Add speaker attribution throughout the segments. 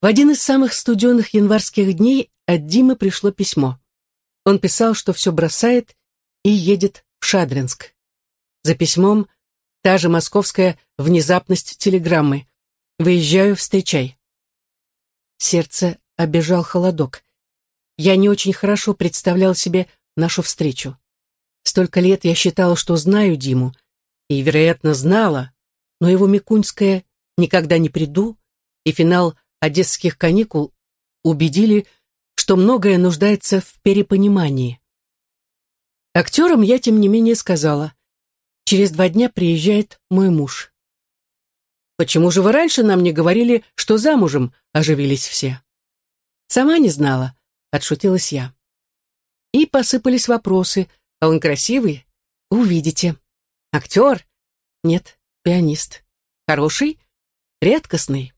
Speaker 1: В один из самых студенных январских дней от Димы пришло письмо. Он писал, что все бросает и едет в Шадринск. За письмом та же московская внезапность телеграммы. «Выезжаю, встречай». Сердце обежал холодок. Я не очень хорошо представлял себе нашу встречу. Столько лет я считала, что знаю Диму, и, вероятно, знала, но его Микуньская «Никогда не приду» и финал одесских каникул убедили, что многое нуждается в перепонимании. Актерам я, тем не менее, сказала, через два дня приезжает мой муж. «Почему же вы раньше нам не говорили, что замужем?» — оживились все. «Сама не знала», — отшутилась я. И посыпались вопросы. «А он красивый? Увидите. Актер? Нет, пианист. Хороший? Редкостный».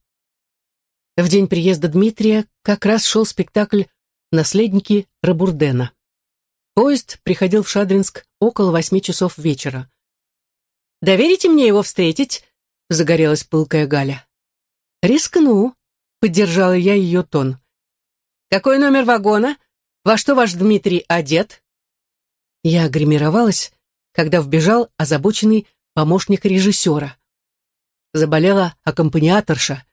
Speaker 1: В день приезда Дмитрия как раз шел спектакль «Наследники Рабурдена». Поезд приходил в Шадринск около восьми часов вечера. «Доверите мне его встретить?» — загорелась пылкая Галя. «Рискну», — поддержала я ее тон. «Какой номер вагона? Во что ваш Дмитрий одет?» Я гримировалась, когда вбежал озабоченный помощник режиссера. Заболела аккомпаниаторша,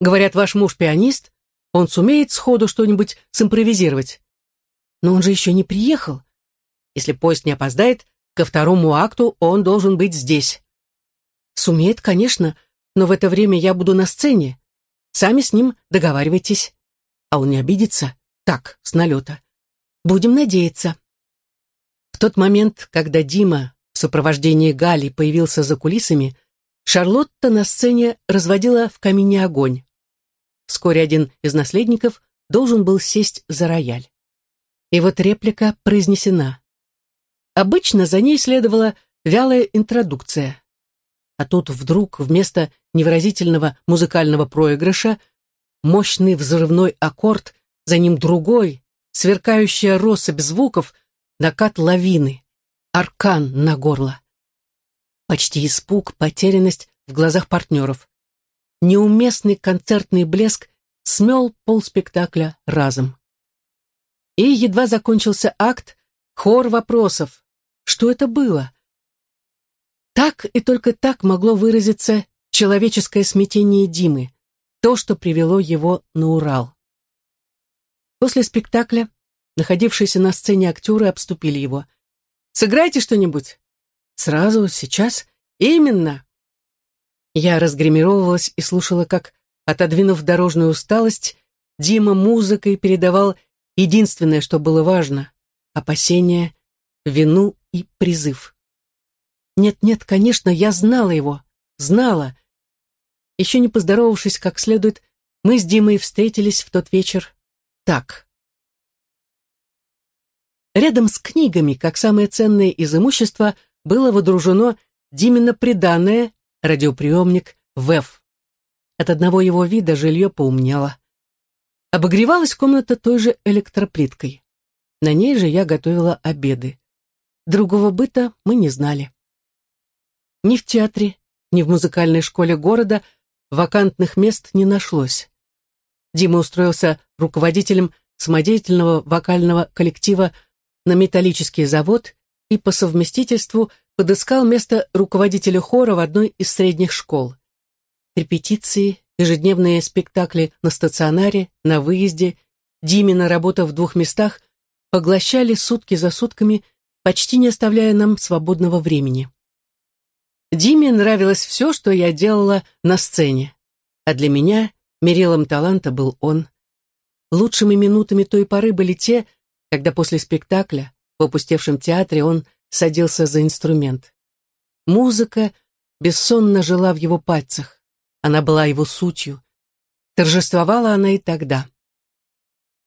Speaker 1: Говорят, ваш муж пианист, он сумеет сходу что-нибудь симпровизировать. Но он же еще не приехал. Если поезд не опоздает, ко второму акту он должен быть здесь. Сумеет, конечно, но в это время я буду на сцене. Сами с ним договаривайтесь. А он не обидится? Так, с налета. Будем надеяться. В тот момент, когда Дима в сопровождении Гали появился за кулисами, Шарлотта на сцене разводила в камине огонь. Вскоре один из наследников должен был сесть за рояль. И вот реплика произнесена. Обычно за ней следовала вялая интродукция. А тут вдруг вместо невыразительного музыкального проигрыша мощный взрывной аккорд, за ним другой, сверкающая россыпь звуков, накат лавины, аркан на горло. Почти испуг, потерянность в глазах партнеров неуместный концертный блеск смел полспектакля разом. И едва закончился акт, хор вопросов. Что это было? Так и только так могло выразиться человеческое смятение Димы, то, что привело его на Урал. После спектакля находившиеся на сцене актеры обступили его. «Сыграйте что-нибудь!» «Сразу, сейчас?» «Именно!» Я разгримировалась и слушала, как, отодвинув дорожную усталость, Дима музыкой передавал единственное, что было важно — опасение, вину и призыв. Нет-нет, конечно, я знала его, знала. Еще не поздоровавшись как следует, мы с Димой встретились в тот вечер так. Рядом с книгами, как самое ценное из имущества, было водружено Димина приданное радиоприемник ВЭФ. От одного его вида жилье поумнело. Обогревалась комната той же электроплиткой. На ней же я готовила обеды. Другого быта мы не знали. Ни в театре, ни в музыкальной школе города вакантных мест не нашлось. Дима устроился руководителем самодеятельного вокального коллектива на металлический завод и по совместительству подыскал место руководителя хора в одной из средних школ. Репетиции, ежедневные спектакли на стационаре, на выезде, Димина работа в двух местах поглощали сутки за сутками, почти не оставляя нам свободного времени. Диме нравилось все, что я делала на сцене, а для меня мерилом таланта был он. Лучшими минутами той поры были те, когда после спектакля в опустевшем театре он садился за инструмент. Музыка бессонно жила в его пальцах. Она была его сутью. Торжествовала она и тогда.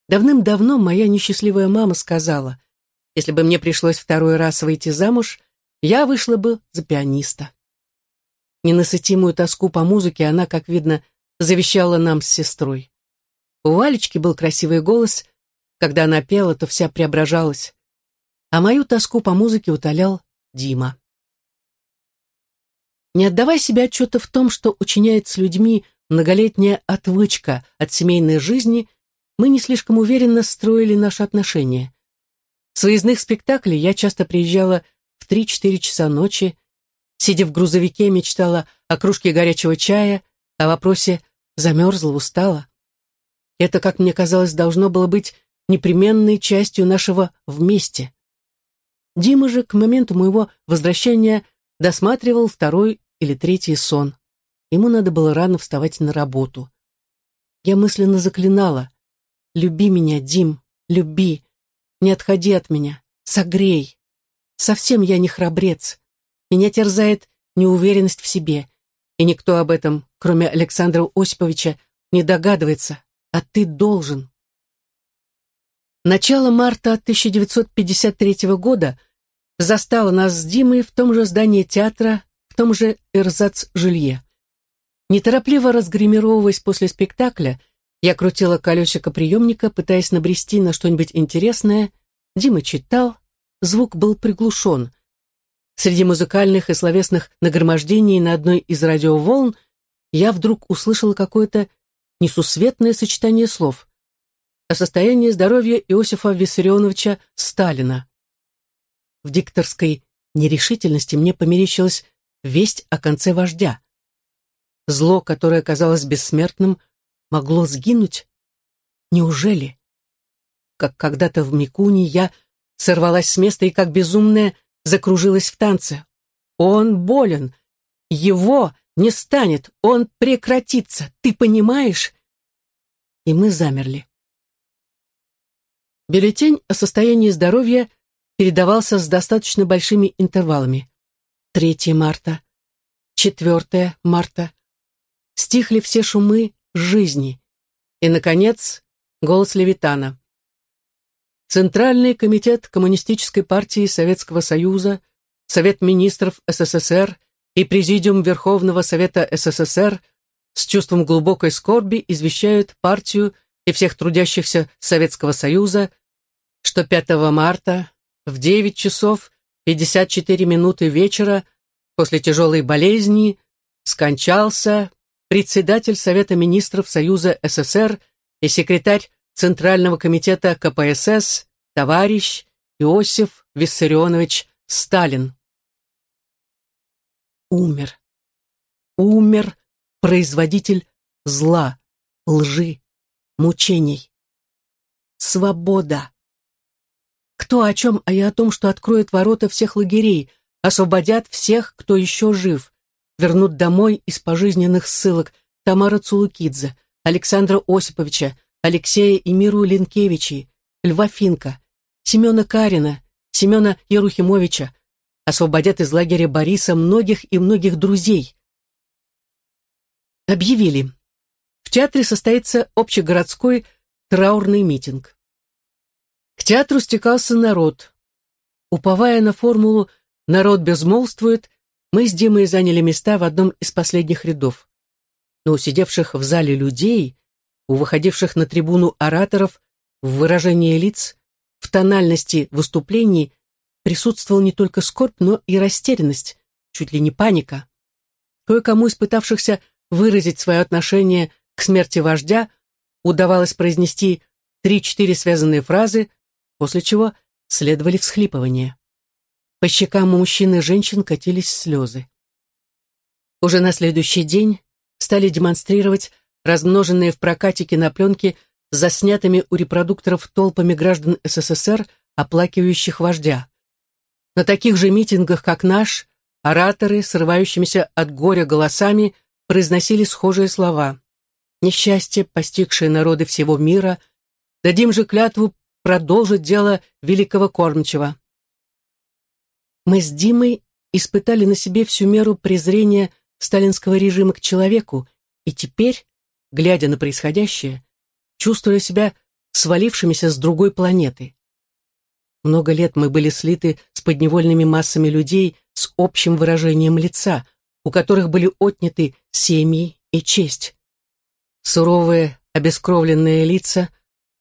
Speaker 1: Давным-давно моя несчастливая мама сказала, если бы мне пришлось второй раз выйти замуж, я вышла бы за пианиста. Ненасытимую тоску по музыке она, как видно, завещала нам с сестрой. У Валечки был красивый голос, когда она пела, то вся преображалась а мою тоску по музыке утолял Дима. Не отдавая себе отчета в том, что учиняет с людьми многолетняя отвычка от семейной жизни, мы не слишком уверенно строили наши отношения. С выездных спектаклей я часто приезжала в 3-4 часа ночи, сидя в грузовике, мечтала о кружке горячего чая, о вопросе «замерзла, устала?». Это, как мне казалось, должно было быть непременной частью нашего «вместе». Дима же к моменту моего возвращения досматривал второй или третий сон. Ему надо было рано вставать на работу. Я мысленно заклинала «Люби меня, Дим, люби, не отходи от меня, согрей. Совсем я не храбрец. Меня терзает неуверенность в себе, и никто об этом, кроме Александра Осиповича, не догадывается, а ты должен». Начало марта 1953 года застало нас с Димой в том же здании театра, в том же эрзац-жилье. Неторопливо разгримировываясь после спектакля, я крутила колесико приемника, пытаясь набрести на что-нибудь интересное. Дима читал, звук был приглушен. Среди музыкальных и словесных нагромождений на одной из радиоволн я вдруг услышала какое-то несусветное сочетание слов о состоянии здоровья Иосифа Виссарионовича Сталина. В дикторской нерешительности мне померещилась весть о конце вождя. Зло, которое казалось бессмертным, могло сгинуть? Неужели? Как когда-то в Микуне я сорвалась с места и, как безумная, закружилась в танце. Он болен. Его не станет. Он прекратится. Ты понимаешь? И мы замерли. Бюллетень о состоянии здоровья передавался с достаточно большими интервалами. 3 марта, 4 марта. Стихли все шумы жизни. И, наконец, голос Левитана. Центральный комитет Коммунистической партии Советского Союза, Совет министров СССР и Президиум Верховного Совета СССР с чувством глубокой скорби извещают партию и всех трудящихся Советского Союза что 5 марта в 9 часов 54 минуты вечера после тяжелой болезни скончался председатель Совета министров Союза СССР и секретарь Центрального комитета КПСС товарищ Иосиф Виссарионович Сталин. Умер. Умер производитель зла, лжи, мучений. Свобода. Кто о чем, а я о том, что откроют ворота всех лагерей, освободят всех, кто еще жив, вернут домой из пожизненных ссылок Тамара Цулукидзе, Александра Осиповича, Алексея и Миру Ленкевичей, Льва Финка, Семена Карина, Семена Ерухимовича, освободят из лагеря Бориса многих и многих друзей. Объявили. В театре состоится общегородской траурный митинг. К театру стекался народ. Уповая на формулу «народ безмолвствует», мы с Димой заняли места в одном из последних рядов. Но у сидевших в зале людей, у выходивших на трибуну ораторов, в выражении лиц, в тональности выступлений присутствовал не только скорбь, но и растерянность, чуть ли не паника. Кое-кому испытавшихся выразить свое отношение к смерти вождя удавалось произнести три-четыре связанные фразы, после чего следовали всхлипывания. По щекам у мужчин и женщин катились слезы. Уже на следующий день стали демонстрировать размноженные в прокате кинопленки с заснятыми у репродукторов толпами граждан СССР, оплакивающих вождя. На таких же митингах, как наш, ораторы, срывающимися от горя голосами, произносили схожие слова. «Несчастье, постигшее народы всего мира, дадим же клятву продолжить дело великого кормчего. Мы с Димой испытали на себе всю меру презрения сталинского режима к человеку, и теперь, глядя на происходящее, чувствуя себя свалившимися с другой планеты. Много лет мы были слиты с подневольными массами людей с общим выражением лица, у которых были отняты семьи и честь. Суровые, обескровленные лица,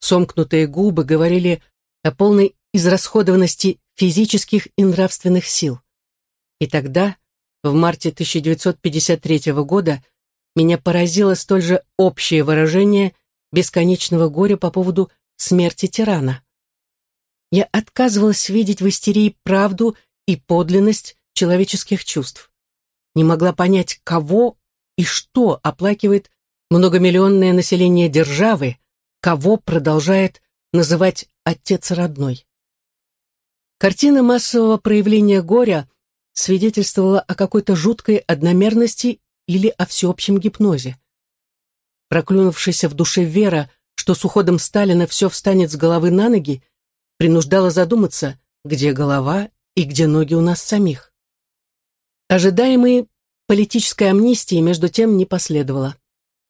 Speaker 1: Сомкнутые губы говорили о полной израсходованности физических и нравственных сил. И тогда, в марте 1953 года, меня поразило столь же общее выражение бесконечного горя по поводу смерти тирана. Я отказывалась видеть в истерии правду и подлинность человеческих чувств. Не могла понять, кого и что оплакивает многомиллионное население державы, кого продолжает называть отец родной. Картина массового проявления горя свидетельствовала о какой-то жуткой одномерности или о всеобщем гипнозе. Проклюнувшаяся в душе вера, что с уходом Сталина все встанет с головы на ноги, принуждала задуматься, где голова и где ноги у нас самих. Ожидаемой политической амнистии между тем не последовало.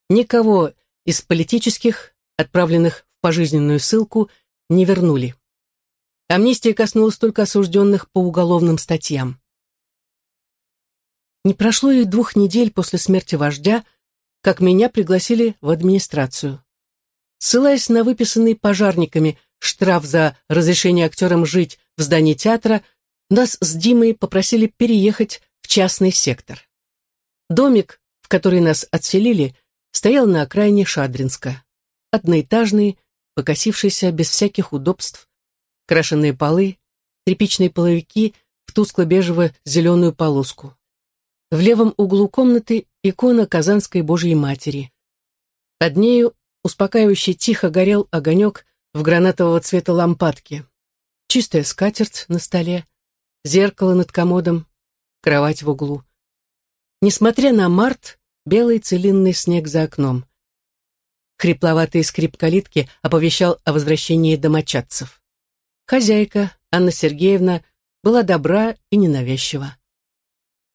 Speaker 1: Никого из политических, отправленных в пожизненную ссылку, не вернули. Амнистия коснулась только осужденных по уголовным статьям. Не прошло и двух недель после смерти вождя, как меня пригласили в администрацию. Ссылаясь на выписанный пожарниками штраф за разрешение актерам жить в здании театра, нас с Димой попросили переехать в частный сектор. Домик, в который нас отселили, стоял на окраине Шадринска. Одноэтажный, покосившийся, без всяких удобств, крашеные полы, тряпичные половики в тускло-бежево-зеленую полоску. В левом углу комнаты икона Казанской Божьей Матери. Под нею успокаивающе тихо горел огонек в гранатового цвета лампадки. Чистая скатерть на столе, зеркало над комодом, кровать в углу. Несмотря на март, белый целинный снег за окном. Хрипловатый скрип калитки оповещал о возвращении домочадцев. Хозяйка, Анна Сергеевна, была добра и ненавязчива.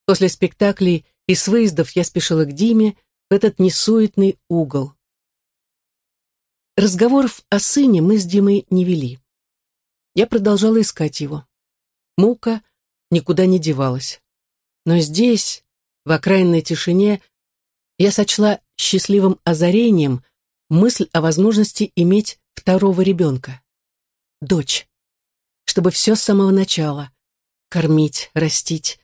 Speaker 1: После спектаклей и с выездов я спешила к Диме в этот несуетный угол. Разговоров о сыне мы с Димой не вели. Я продолжала искать его. Мука никуда не девалась. Но здесь, в окраинной тишине, я сочла счастливым озарением мысль о возможности иметь второго ребенка. Дочь. Чтобы все с самого начала. Кормить, растить.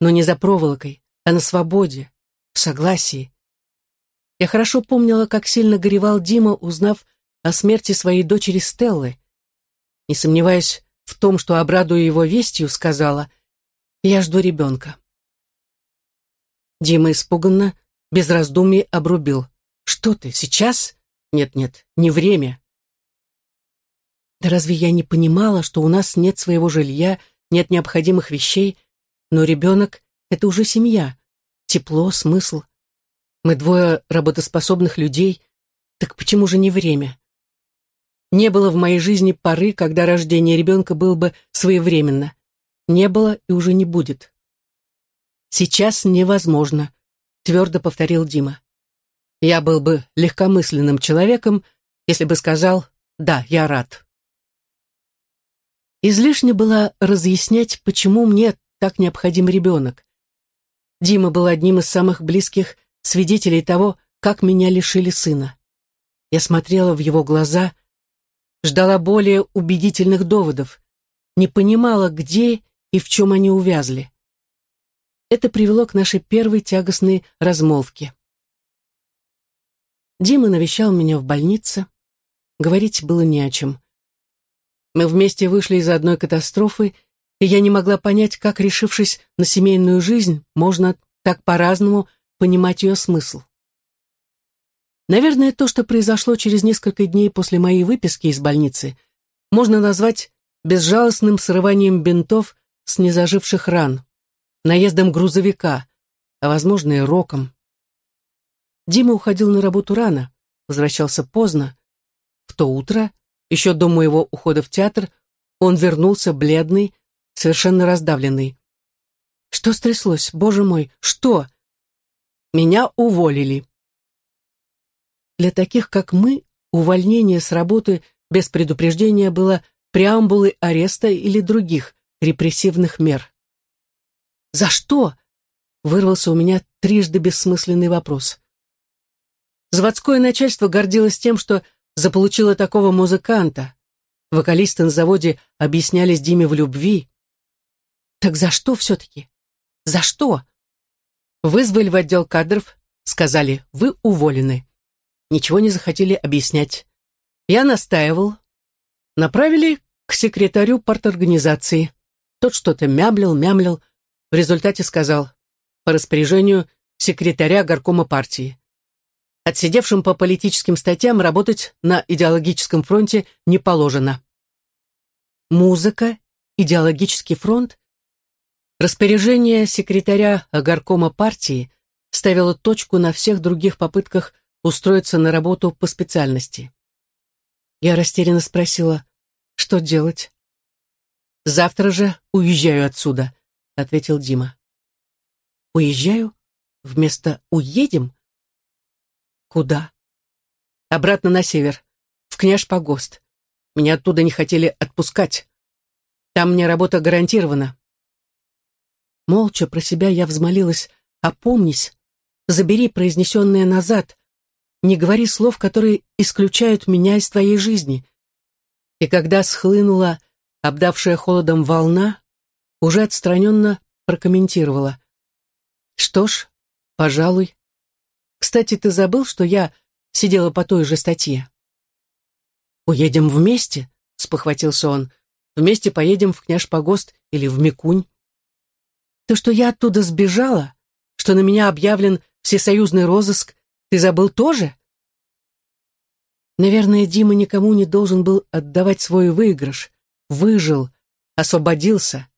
Speaker 1: Но не за проволокой, а на свободе, в согласии. Я хорошо помнила, как сильно горевал Дима, узнав о смерти своей дочери Стеллы. Не сомневаясь в том, что обрадую его вестью, сказала, «Я жду ребенка». Дима испуганно, без раздумий обрубил. «Что ты, сейчас? Нет-нет, не время». Да разве я не понимала, что у нас нет своего жилья, нет необходимых вещей, но ребенок — это уже семья, тепло, смысл. Мы двое работоспособных людей, так почему же не время? Не было в моей жизни поры, когда рождение ребенка было бы своевременно. Не было и уже не будет. Сейчас невозможно, твердо повторил Дима. Я был бы легкомысленным человеком, если бы сказал «да, я рад». Излишне было разъяснять, почему мне так необходим ребенок. Дима был одним из самых близких свидетелей того, как меня лишили сына. Я смотрела в его глаза, ждала более убедительных доводов, не понимала, где и в чем они увязли. Это привело к нашей первой тягостной размолвке. Дима навещал меня в больнице. Говорить было не о чем. Мы вместе вышли из одной катастрофы, и я не могла понять, как, решившись на семейную жизнь, можно так по-разному понимать ее смысл. Наверное, то, что произошло через несколько дней после моей выписки из больницы, можно назвать безжалостным срыванием бинтов с незаживших ран, наездом грузовика, а, возможно, и роком. Дима уходил на работу рано, возвращался поздно. В то утро, еще до моего ухода в театр, он вернулся бледный, совершенно раздавленный. «Что стряслось? Боже мой, что?» Меня уволили. Для таких, как мы, увольнение с работы без предупреждения было преамбулой ареста или других репрессивных мер. «За что?» — вырвался у меня трижды бессмысленный вопрос. Заводское начальство гордилось тем, что заполучило такого музыканта. Вокалисты на заводе объяснялись Диме в любви. Так за что все-таки? За что? Вызвали в отдел кадров, сказали «Вы уволены». Ничего не захотели объяснять. Я настаивал. Направили к секретарю парторганизации. Тот что-то мямлил, мямлил. В результате сказал по распоряжению секретаря горкома партии. Отсидевшим по политическим статьям работать на идеологическом фронте не положено. Музыка, идеологический фронт. Распоряжение секретаря горкома партии ставило точку на всех других попытках устроиться на работу по специальности. Я растерянно спросила, что делать? «Завтра же уезжаю отсюда», — ответил Дима. «Уезжаю? Вместо «уедем»?» «Куда?» «Обратно на север, в Княж-Погост. Меня оттуда не хотели отпускать. Там мне работа гарантирована». Молча про себя я взмолилась «Опомнись, забери произнесенное назад, не говори слов, которые исключают меня из твоей жизни». И когда схлынула обдавшая холодом волна, уже отстраненно прокомментировала. «Что ж, пожалуй. Кстати, ты забыл, что я сидела по той же статье?» «Уедем вместе?» — спохватился он. «Вместе поедем в Княж-Погост или в Микунь». «То, что я оттуда сбежала, что на меня объявлен всесоюзный розыск, ты забыл тоже?» Наверное, Дима никому не должен был отдавать свой выигрыш, выжил, освободился,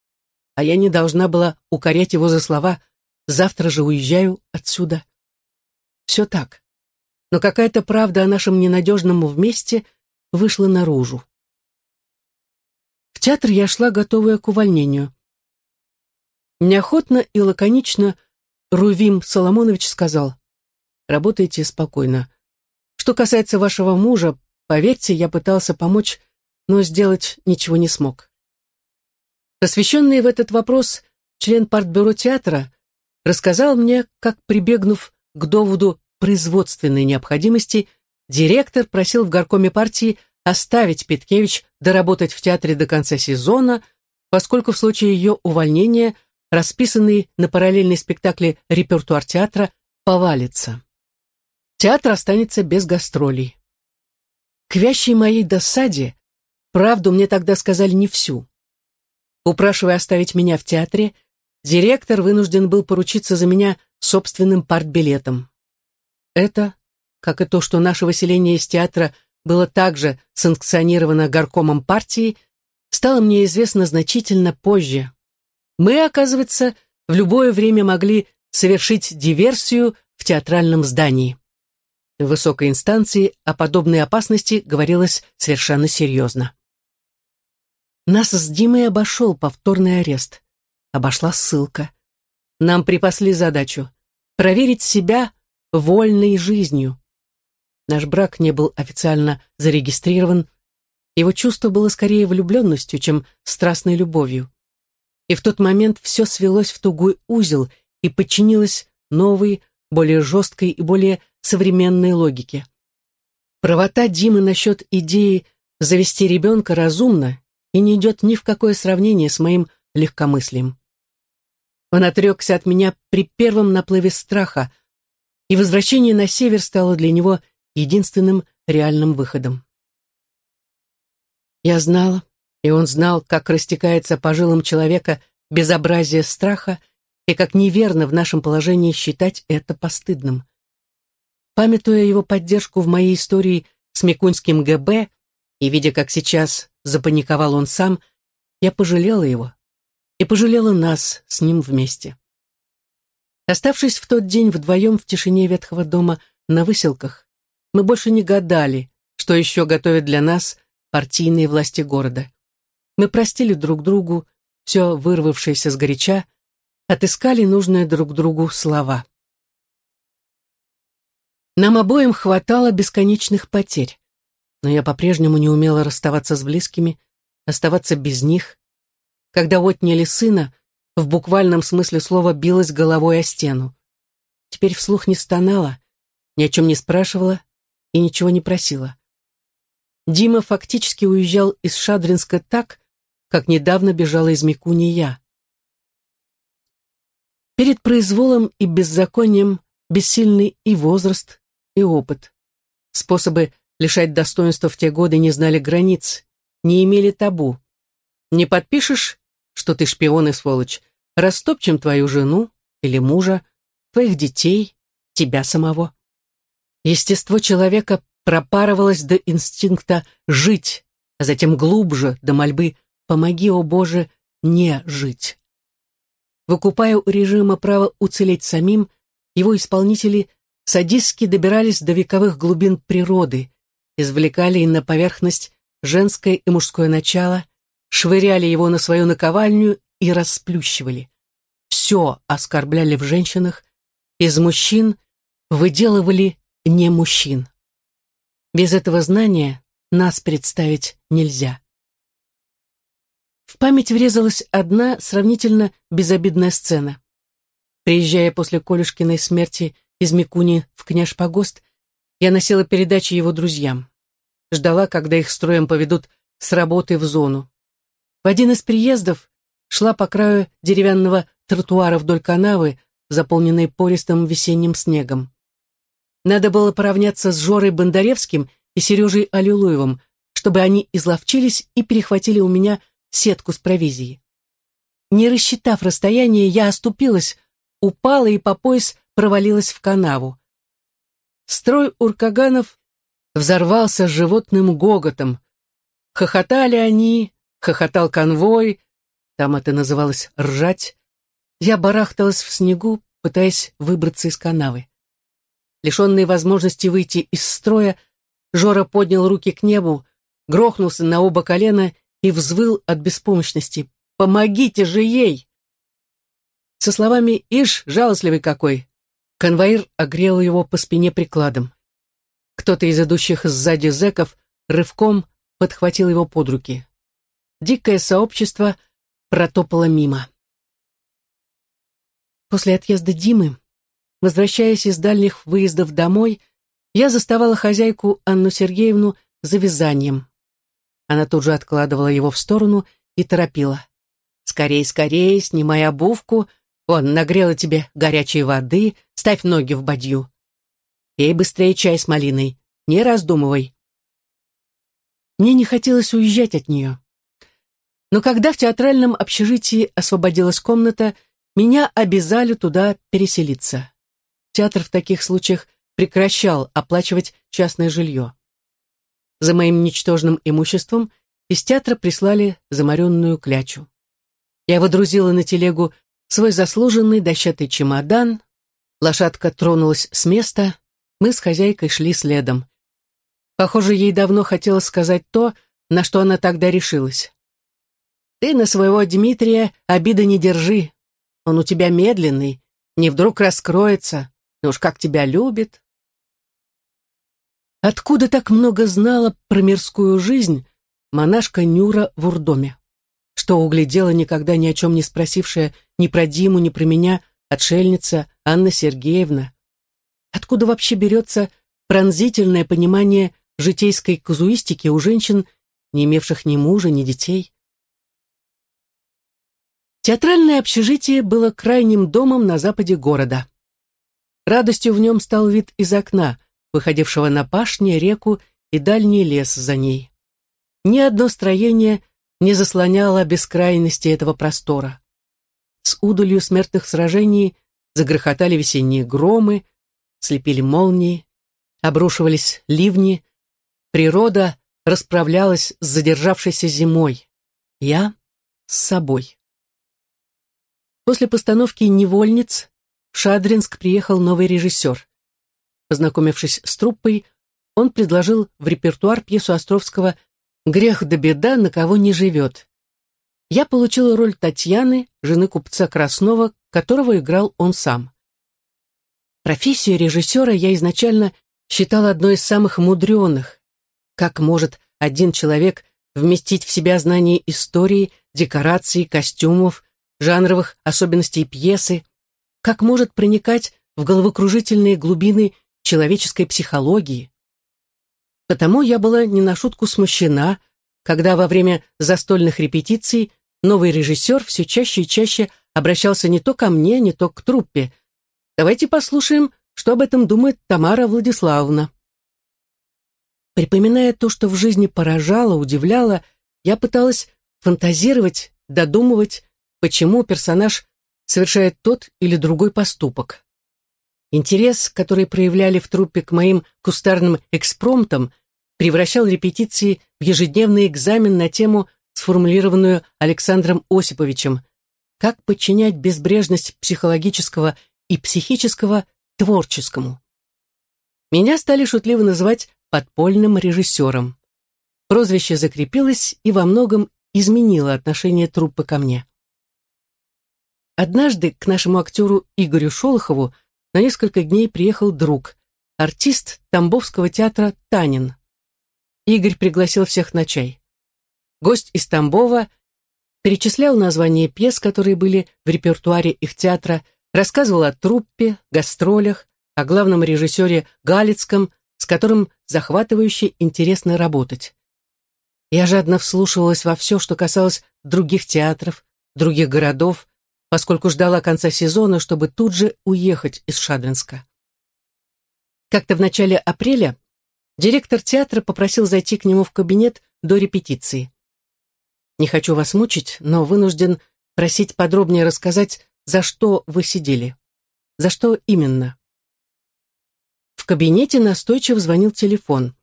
Speaker 1: а я не должна была укорять его за слова «завтра же уезжаю отсюда». Все так. Но какая-то правда о нашем ненадежном вместе вышла наружу. В театр я шла, готовая к увольнению. Неохотно и лаконично Рувим Соломонович сказал, «Работайте спокойно. Что касается вашего мужа, поверьте, я пытался помочь но сделать ничего не смог. Посвященный в этот вопрос член партбюро театра рассказал мне, как, прибегнув к доводу производственной необходимости, директор просил в горкоме партии оставить Петкевич доработать в театре до конца сезона, поскольку в случае ее увольнения расписанный на параллельной спектакле репертуар театра повалится. Театр останется без гастролей. К вящей моей досаде Правду мне тогда сказали не всю. Упрашивая оставить меня в театре, директор вынужден был поручиться за меня собственным партбилетом. Это, как и то, что наше выселение из театра было также санкционировано горкомом партии, стало мне известно значительно позже. Мы, оказывается, в любое время могли совершить диверсию в театральном здании. В высокой инстанции о подобной опасности говорилось совершенно серьезно. Нас с Димой обошел повторный арест. Обошла ссылка. Нам припасли задачу — проверить себя вольной жизнью. Наш брак не был официально зарегистрирован. Его чувство было скорее влюбленностью, чем страстной любовью. И в тот момент все свелось в тугой узел и подчинилось новой, более жесткой и более современной логике. Правота Димы насчет идеи завести ребенка разумно и не идет ни в какое сравнение с моим легкомыслием. Он отрекся от меня при первом наплыве страха, и возвращение на север стало для него единственным реальным выходом. Я знала, и он знал, как растекается по жилам человека безобразие страха и как неверно в нашем положении считать это постыдным. Памятуя его поддержку в моей истории с Микунским ГБ и видя, как сейчас запаниковал он сам, я пожалела его и пожалела нас с ним вместе. Оставшись в тот день вдвоем в тишине ветхого дома на выселках, мы больше не гадали, что еще готовят для нас партийные власти города. Мы простили друг другу все вырвавшееся с горяча, отыскали нужные друг другу слова. Нам обоим хватало бесконечных потерь но я по-прежнему не умела расставаться с близкими, оставаться без них. Когда отняли сына, в буквальном смысле слова билась головой о стену. Теперь вслух не стонала, ни о чем не спрашивала и ничего не просила. Дима фактически уезжал из Шадринска так, как недавно бежала из Микуни я. Перед произволом и беззаконием бессильны и возраст, и опыт. Способы лишать достоинства в те годы не знали границ, не имели табу. Не подпишешь, что ты шпион и сволочь, растопчем твою жену или мужа, твоих детей, тебя самого. Естество человека пропарывалось до инстинкта жить, а затем глубже до мольбы «помоги, о Боже, не жить». Выкупая у режима право уцелеть самим, его исполнители садистски добирались до вековых глубин природы, извлекали на поверхность женское и мужское начало, швыряли его на свою наковальню и расплющивали. Все оскорбляли в женщинах, из мужчин выделывали не мужчин. Без этого знания нас представить нельзя. В память врезалась одна сравнительно безобидная сцена. Приезжая после Колюшкиной смерти из Микуни в Княж-Погост, я носила передачи его друзьям. Ждала, когда их строем поведут с работы в зону. В один из приездов шла по краю деревянного тротуара вдоль канавы, заполненной пористым весенним снегом. Надо было поравняться с Жорой Бондаревским и Сережей Алюлуевым, чтобы они изловчились и перехватили у меня сетку с провизией. Не рассчитав расстояние, я оступилась, упала и по пояс провалилась в канаву. Строй уркаганов взорвался животным гоготом. Хохотали они, хохотал конвой, там это называлось «ржать». Я барахталась в снегу, пытаясь выбраться из канавы. Лишенный возможности выйти из строя, Жора поднял руки к небу, грохнулся на оба колена и взвыл от беспомощности. «Помогите же ей!» Со словами «Ишь, жалостливый какой!» конвоир огрел его по спине прикладом. Кто-то из идущих сзади зэков рывком подхватил его под руки. Дикое сообщество протопало мимо. После отъезда Димы Возвращаясь из дальних выездов домой, я заставала хозяйку Анну Сергеевну за вязанием. Она тут же откладывала его в сторону и торопила. «Скорей, скорей, снимай обувку, он нагрела тебе горячей воды, ставь ноги в бадью. Пей быстрее чай с малиной, не раздумывай». Мне не хотелось уезжать от нее. Но когда в театральном общежитии освободилась комната, меня обязали туда переселиться театр в таких случаях прекращал оплачивать частное жилье. За моим ничтожным имуществом из театра прислали замаренную клячу. Я водрузила на телегу свой заслуженный дощатый чемодан, лошадка тронулась с места, мы с хозяйкой шли следом. Похоже, ей давно хотелось сказать то, на что она тогда решилась. «Ты на своего Дмитрия обиды не держи. Он у тебя медленный, не вдруг раскроется, и уж как тебя любит. Откуда так много знала про мирскую жизнь монашка Нюра в урдоме? Что углядела никогда ни о чем не спросившая ни про Диму, ни про меня отшельница Анна Сергеевна? Откуда вообще берется пронзительное понимание житейской казуистики у женщин, не имевших ни мужа, ни детей? Театральное общежитие было крайним домом на западе города. Радостью в нем стал вид из окна, выходившего на пашни, реку и дальний лес за ней. Ни одно строение не заслоняло бескрайности этого простора. С удалью смертных сражений загрохотали весенние громы, слепили молнии, обрушивались ливни, природа расправлялась с задержавшейся зимой. Я с собой. После постановки «Невольниц» в Шадринск приехал новый режиссер. Познакомившись с труппой, он предложил в репертуар пьесу Островского «Грех да беда, на кого не живет». Я получила роль Татьяны, жены купца Краснова, которого играл он сам. Профессию режиссера я изначально считала одной из самых мудреных. Как может один человек вместить в себя знания истории, декораций, костюмов, жанровых особенностей пьесы, как может проникать в головокружительные глубины человеческой психологии. Потому я была не на шутку смущена, когда во время застольных репетиций новый режиссер все чаще и чаще обращался не то ко мне, не то к труппе. Давайте послушаем, что об этом думает Тамара Владиславовна. Припоминая то, что в жизни поражало, удивляло, я пыталась фантазировать, додумывать, почему персонаж совершает тот или другой поступок. Интерес, который проявляли в труппе к моим кустарным экспромтам, превращал репетиции в ежедневный экзамен на тему, сформулированную Александром Осиповичем «Как подчинять безбрежность психологического и психического творческому». Меня стали шутливо называть подпольным режиссером. Прозвище закрепилось и во многом изменило отношение труппы ко мне. Однажды к нашему актеру Игорю Шолохову на несколько дней приехал друг, артист Тамбовского театра Танин. Игорь пригласил всех на чай. Гость из Тамбова перечислял названия пьес, которые были в репертуаре их театра, рассказывал о труппе, гастролях, о главном режиссере Галицком, с которым захватывающе интересно работать. Я жадно вслушивалась во все, что касалось других театров, других городов, поскольку ждала конца сезона, чтобы тут же уехать из Шадринска. Как-то в начале апреля директор театра попросил зайти к нему в кабинет до репетиции. «Не хочу вас мучить, но вынужден просить подробнее рассказать, за что вы сидели. За что именно?» В кабинете настойчиво звонил телефон.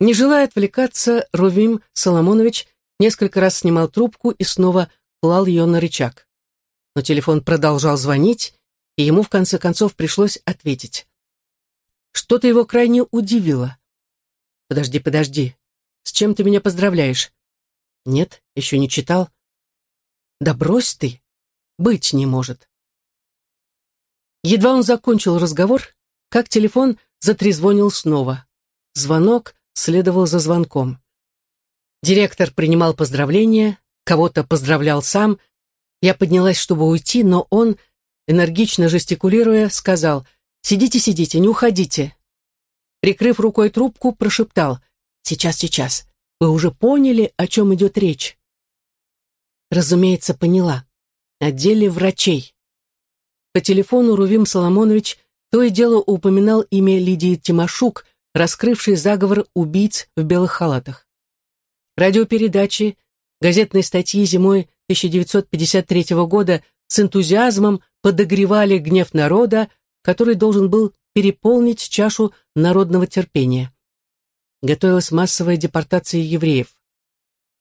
Speaker 1: Не желая отвлекаться, Рувим Соломонович несколько раз снимал трубку и снова клал ее на рычаг. Но телефон продолжал звонить, и ему в конце концов пришлось ответить. Что-то его крайне удивило. «Подожди, подожди. С чем ты меня поздравляешь?» «Нет, еще не читал». «Да брось ты. Быть не может». Едва он закончил разговор, как телефон затрезвонил снова. Звонок следовал за звонком. Директор принимал поздравления, кого-то поздравлял сам. Я поднялась, чтобы уйти, но он, энергично жестикулируя, сказал «Сидите, сидите, не уходите». Прикрыв рукой трубку, прошептал «Сейчас, сейчас, вы уже поняли, о чем идет речь?» Разумеется, поняла. О деле врачей. По телефону Рувим Соломонович то и дело упоминал имя Лидии Тимошук, раскрывший заговор убийц в белых халатах. Радиопередачи, газетные статьи зимой 1953 года с энтузиазмом подогревали гнев народа, который должен был переполнить чашу народного терпения. Готовилась массовая депортация евреев.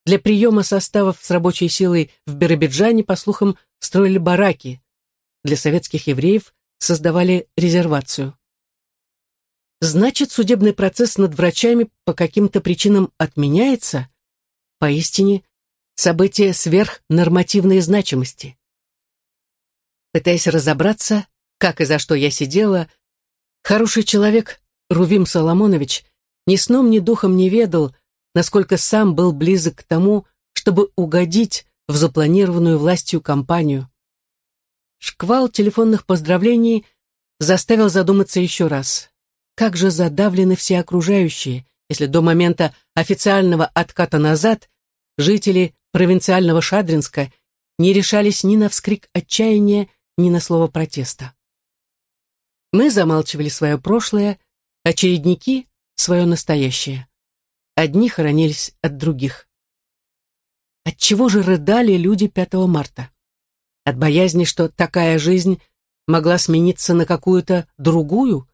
Speaker 1: Для приема составов с рабочей силой в Биробиджане, по слухам, строили бараки. Для советских евреев создавали резервацию. Значит, судебный процесс над врачами по каким-то причинам отменяется? Поистине, событие сверхнормативной значимости. Пытаясь разобраться, как и за что я сидела, хороший человек Рувим Соломонович ни сном, ни духом не ведал, насколько сам был близок к тому, чтобы угодить в запланированную властью кампанию. Шквал телефонных поздравлений заставил задуматься еще раз. Как же задавлены все окружающие, если до момента официального отката назад жители провинциального Шадринска не решались ни на вскрик отчаяния, ни на слово протеста. Мы замалчивали свое прошлое, очередники — свое настоящее. Одни хоронились от других. Отчего же рыдали люди 5 марта? От боязни, что такая жизнь могла смениться на какую-то другую?